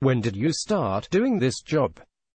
When did you start doing this job?